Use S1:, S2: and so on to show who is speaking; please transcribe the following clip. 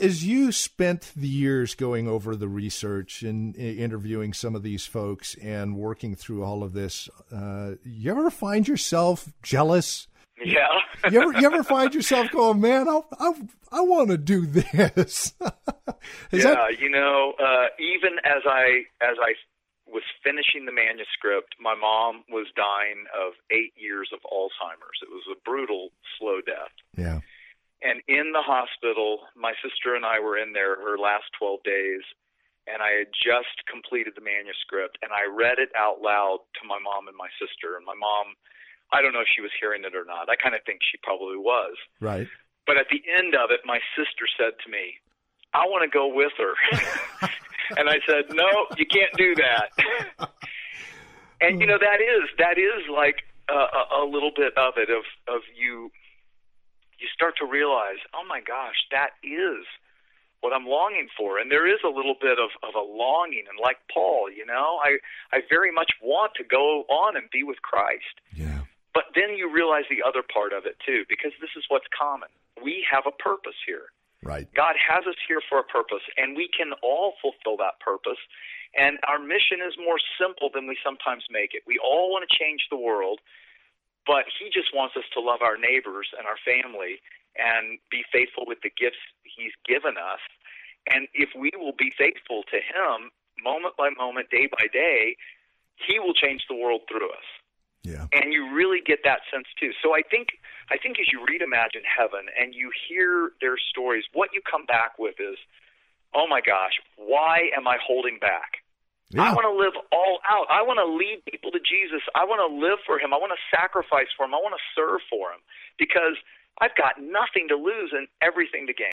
S1: as you spent the years going over the research and interviewing some of these folks and working through all of this, uh, you ever find yourself jealous?
S2: Yeah.
S1: you ever you ever find yourself going, man, I I, I want to do this?
S2: yeah, that... you know, uh, even as I as I was finishing the manuscript, my mom was dying of eight years of Alzheimer's. It was a brutal, slow death.
S1: Yeah.
S2: In the hospital, my sister and I were in there her last 12 days, and I had just completed the manuscript, and I read it out loud to my mom and my sister. And my mom, I don't know if she was hearing it or not. I kind of think she probably was.
S1: Right.
S2: But at the end of it, my sister said to me, I want to go with her. and I said, no, you can't do that. and you know that is that is like a, a little bit of it of of you you start to realize, oh my gosh, that is what I'm longing for. And there is a little bit of, of a longing. And like Paul, you know, I, I very much want to go on and be with Christ.
S1: Yeah.
S2: But then you realize the other part of it too, because this is what's common. We have a purpose here.
S1: Right.
S2: God has us here for a purpose, and we can all fulfill that purpose. And our mission is more simple than we sometimes make it. We all want to change the world, but he just wants us to love our neighbors and our family and be faithful with the gifts he's given us. And if we will be faithful to him moment by moment, day by day, he will change the world through us.
S1: Yeah.
S2: And you really get that sense too. So I think I think as you read Imagine Heaven and you hear their stories, what you come back with is, oh my gosh, why am I holding back? Yeah. I want to live all out. I want to lead people to Jesus. I want to live for Him. I want to sacrifice for Him. I want to serve for Him because I've got nothing to lose and everything to gain.